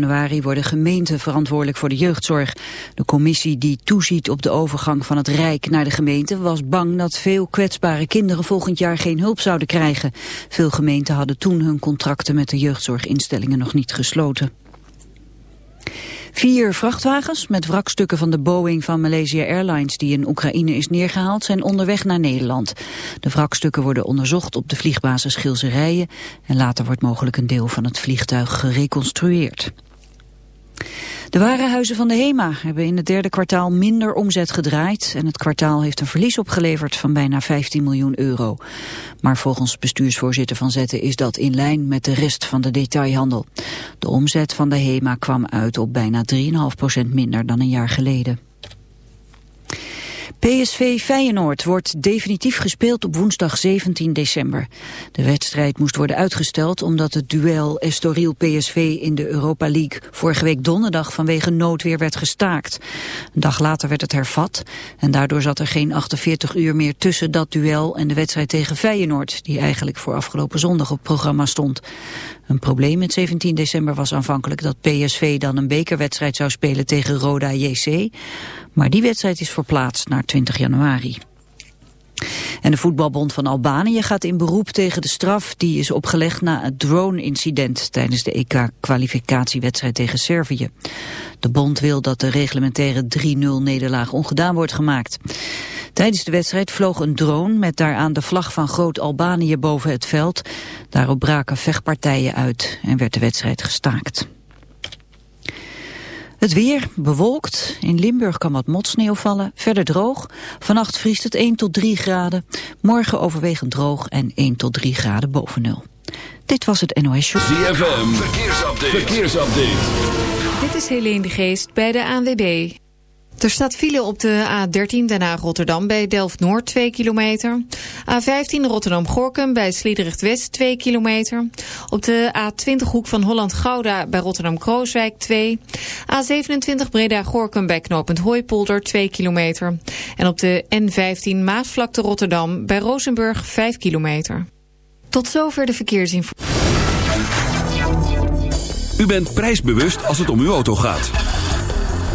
januari worden gemeenten verantwoordelijk voor de jeugdzorg. De commissie die toeziet op de overgang van het Rijk naar de gemeente was bang dat veel kwetsbare kinderen volgend jaar geen hulp zouden krijgen. Veel gemeenten hadden toen hun contracten met de jeugdzorginstellingen nog niet gesloten. Vier vrachtwagens met wrakstukken van de Boeing van Malaysia Airlines die in Oekraïne is neergehaald zijn onderweg naar Nederland. De wrakstukken worden onderzocht op de vliegbasis Gilserijen en later wordt mogelijk een deel van het vliegtuig gereconstrueerd. De warenhuizen van de HEMA hebben in het derde kwartaal minder omzet gedraaid en het kwartaal heeft een verlies opgeleverd van bijna 15 miljoen euro. Maar volgens bestuursvoorzitter Van Zetten is dat in lijn met de rest van de detailhandel. De omzet van de HEMA kwam uit op bijna 3,5% minder dan een jaar geleden. PSV Feyenoord wordt definitief gespeeld op woensdag 17 december. De wedstrijd moest worden uitgesteld omdat het duel Estoril-PSV in de Europa League vorige week donderdag vanwege noodweer werd gestaakt. Een dag later werd het hervat en daardoor zat er geen 48 uur meer tussen dat duel en de wedstrijd tegen Feyenoord, die eigenlijk voor afgelopen zondag op programma stond. Een probleem met 17 december was aanvankelijk dat PSV dan een bekerwedstrijd zou spelen tegen Roda JC. Maar die wedstrijd is verplaatst naar 20 januari. En de voetbalbond van Albanië gaat in beroep tegen de straf die is opgelegd na het drone-incident tijdens de EK-kwalificatiewedstrijd tegen Servië. De bond wil dat de reglementaire 3-0-nederlaag ongedaan wordt gemaakt. Tijdens de wedstrijd vloog een drone met daaraan de vlag van Groot-Albanië boven het veld. Daarop braken vechtpartijen uit en werd de wedstrijd gestaakt. Het weer bewolkt. In Limburg kan wat motsneeuw vallen. Verder droog. Vannacht vriest het 1 tot 3 graden. Morgen overwegend droog en 1 tot 3 graden boven nul. Dit was het NOS Show. ZFM. Verkeersupdate. Verkeersupdate. Dit is Helene de Geest bij de ANWB. Er staat file op de A13 daarna Rotterdam bij Delft-Noord 2 kilometer. A15 Rotterdam-Gorkum bij Sliedrecht West 2 kilometer. Op de A20 Hoek van Holland-Gouda bij Rotterdam-Krooswijk 2. A27 Breda-Gorkum bij knooppunt Hooipolder 2 kilometer. En op de N15 Maasvlakte Rotterdam bij Rozenburg 5 kilometer. Tot zover de verkeersinformatie. U bent prijsbewust als het om uw auto gaat.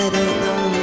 I don't know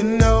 You know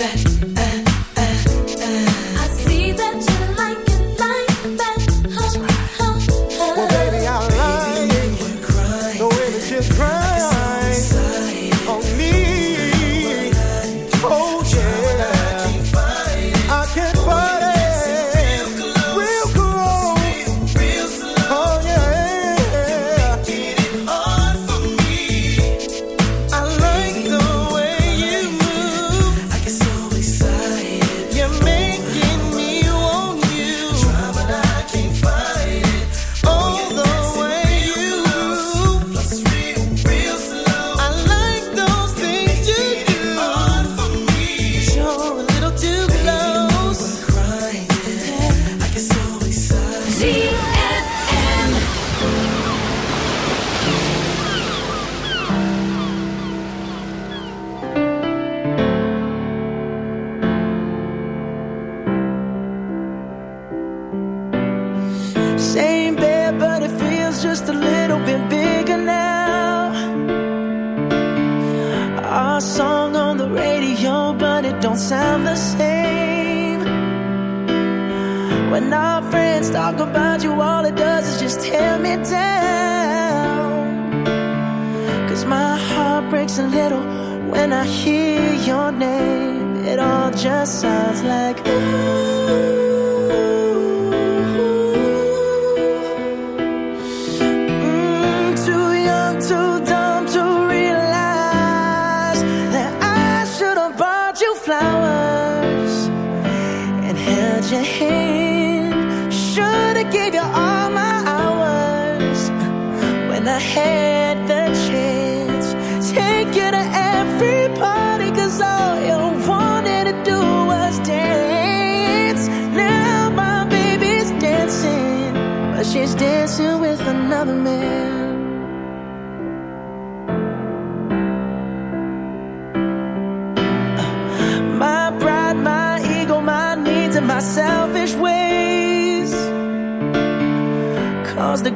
that in the head.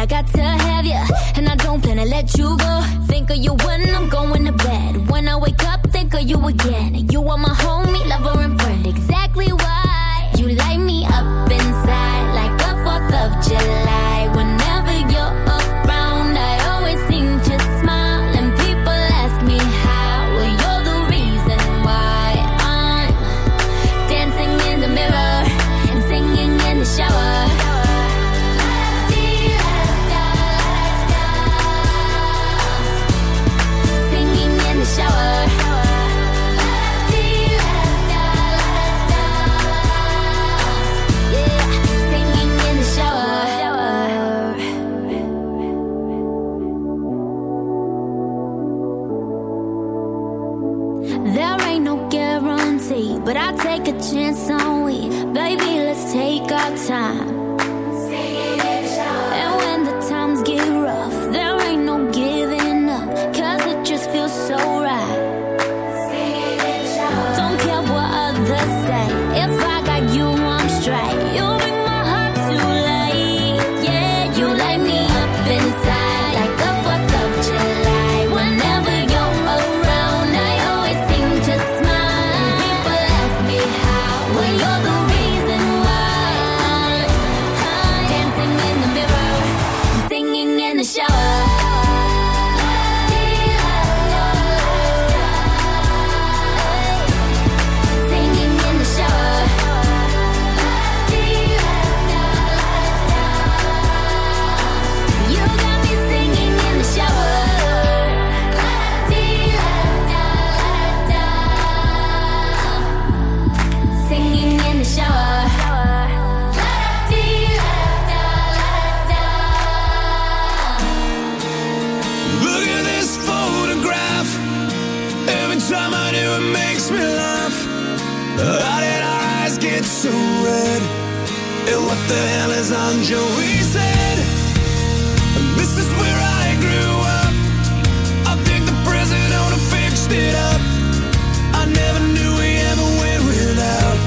I got to have you. And I don't plan to let you go. Think of you when I'm going to bed. When I wake up, think of you again. You are my homie, lover, and friend. The hell is on Joey's head? This is where I grew up. I think the president owner fixed it up. I never knew we ever went without.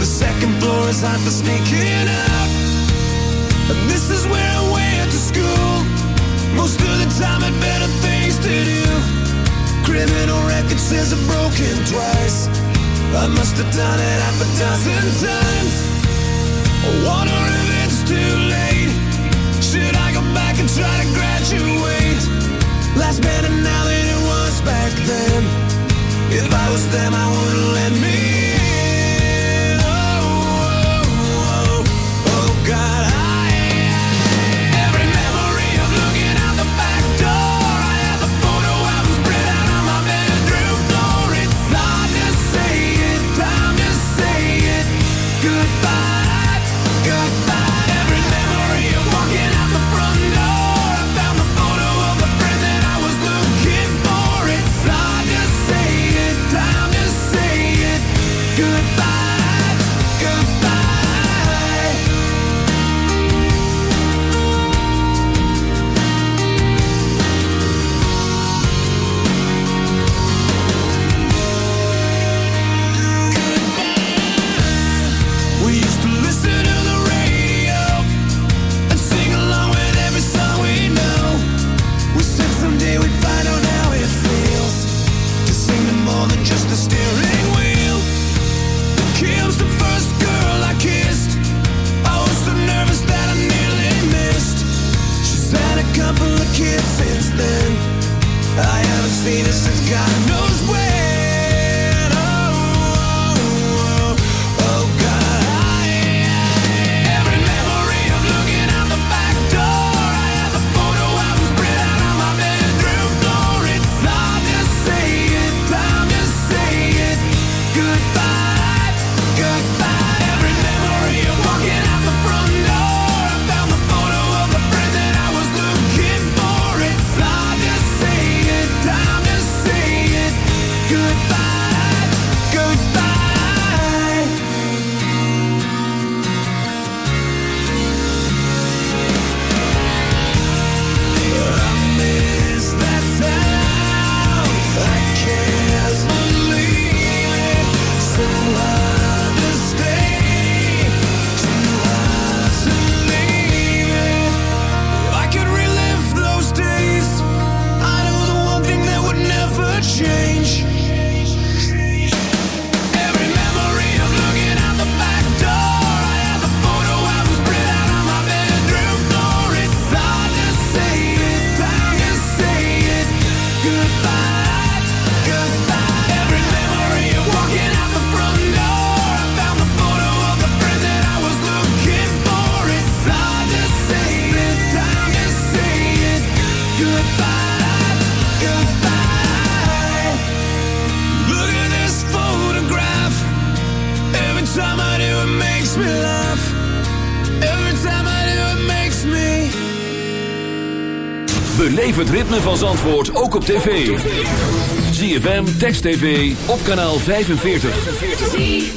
The second floor is hot for sneaking out. And this is where I went to school. Most of the time had better things to do. Criminal record says I've broken twice. I must have done it half a dozen times. Them, I go back and try to grab you wait last night and it was back then. If i was there my wouldn't let me We laugh. Every time I makes me. Beleef het ritme van Zandvoort ook op tv. ZFM Text TV op kanaal 45.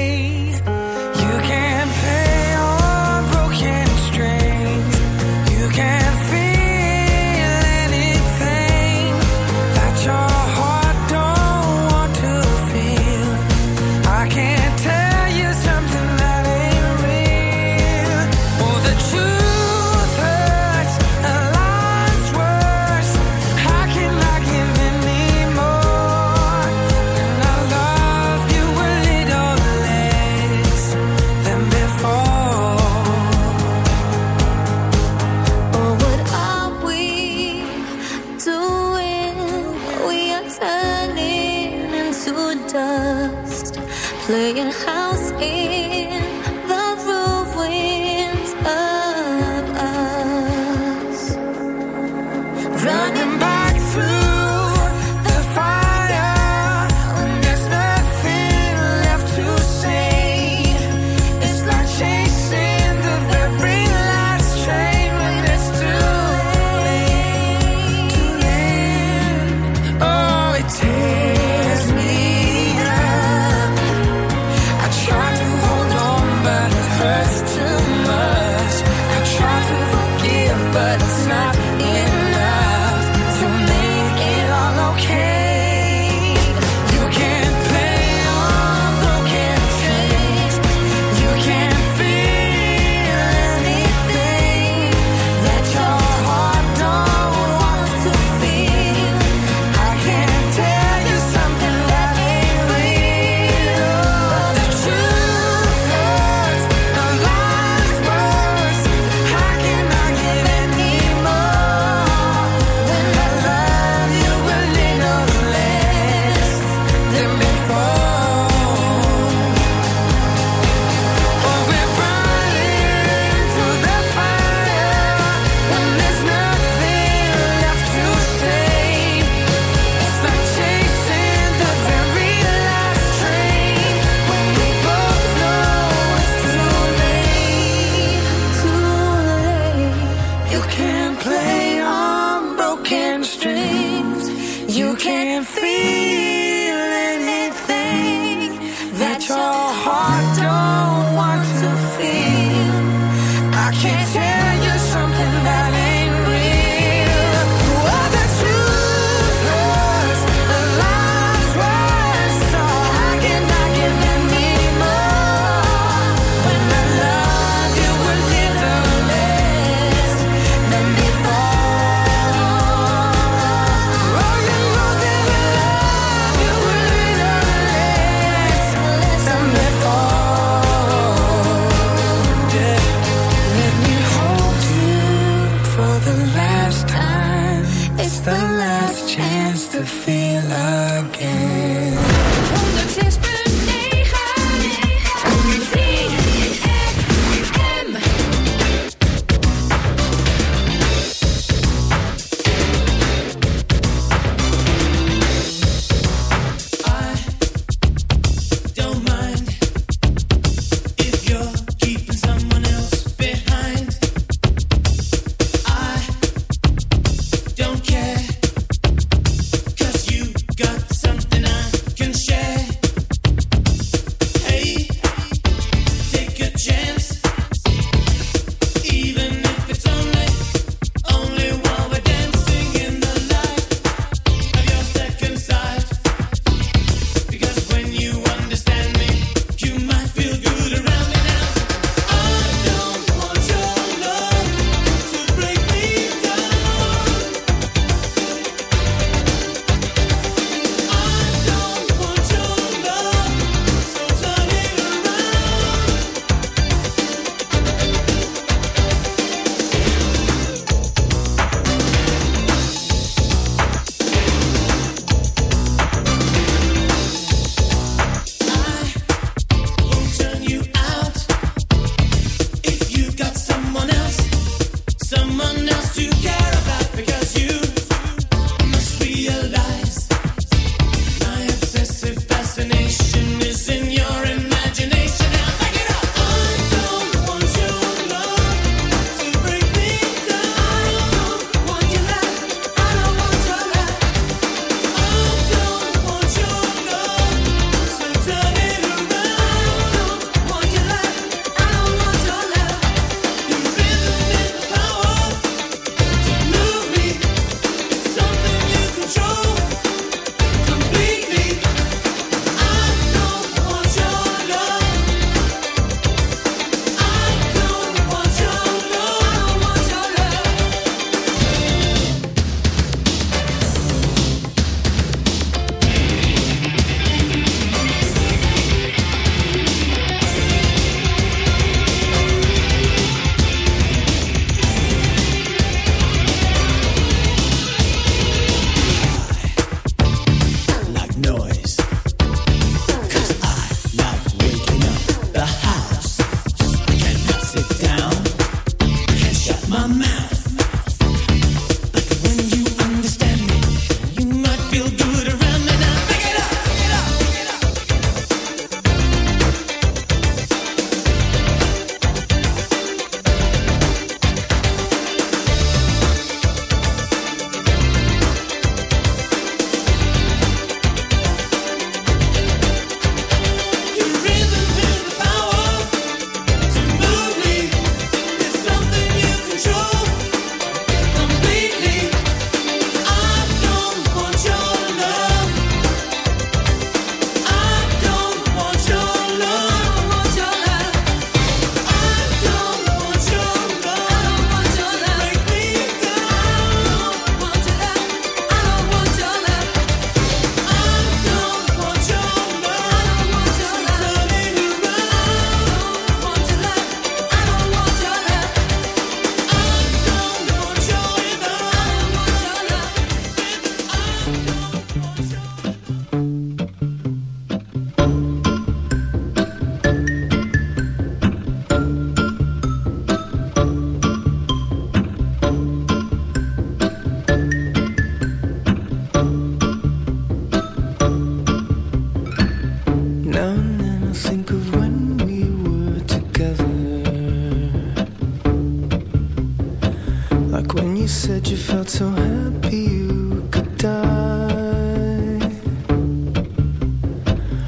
so happy you could die.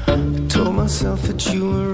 I told myself that you were.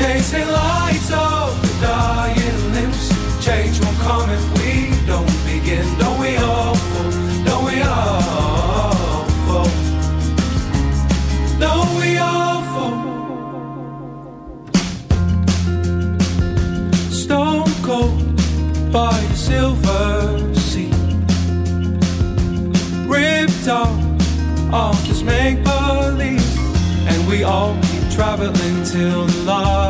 chasing lights of the dying limbs. Change won't come if we don't begin. Don't we all fall? Don't we all fall? Don't we all fall? Stone cold by the silver sea. Ripped off of just make believe. And we all keep traveling till the light.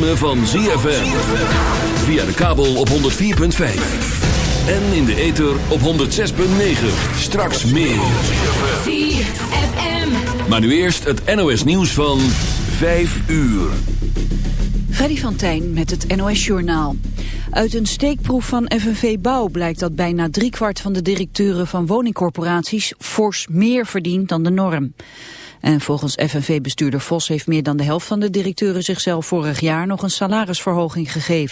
Ritme van ZFM. Via de kabel op 104.5. En in de ether op 106.9. Straks meer. Maar nu eerst het NOS nieuws van 5 uur. Freddy van Tijn met het NOS-journaal. Uit een steekproef van FNV Bouw blijkt dat bijna driekwart van de directeuren van woningcorporaties fors meer verdient dan de norm. En volgens FNV-bestuurder Vos heeft meer dan de helft van de directeuren zichzelf vorig jaar nog een salarisverhoging gegeven.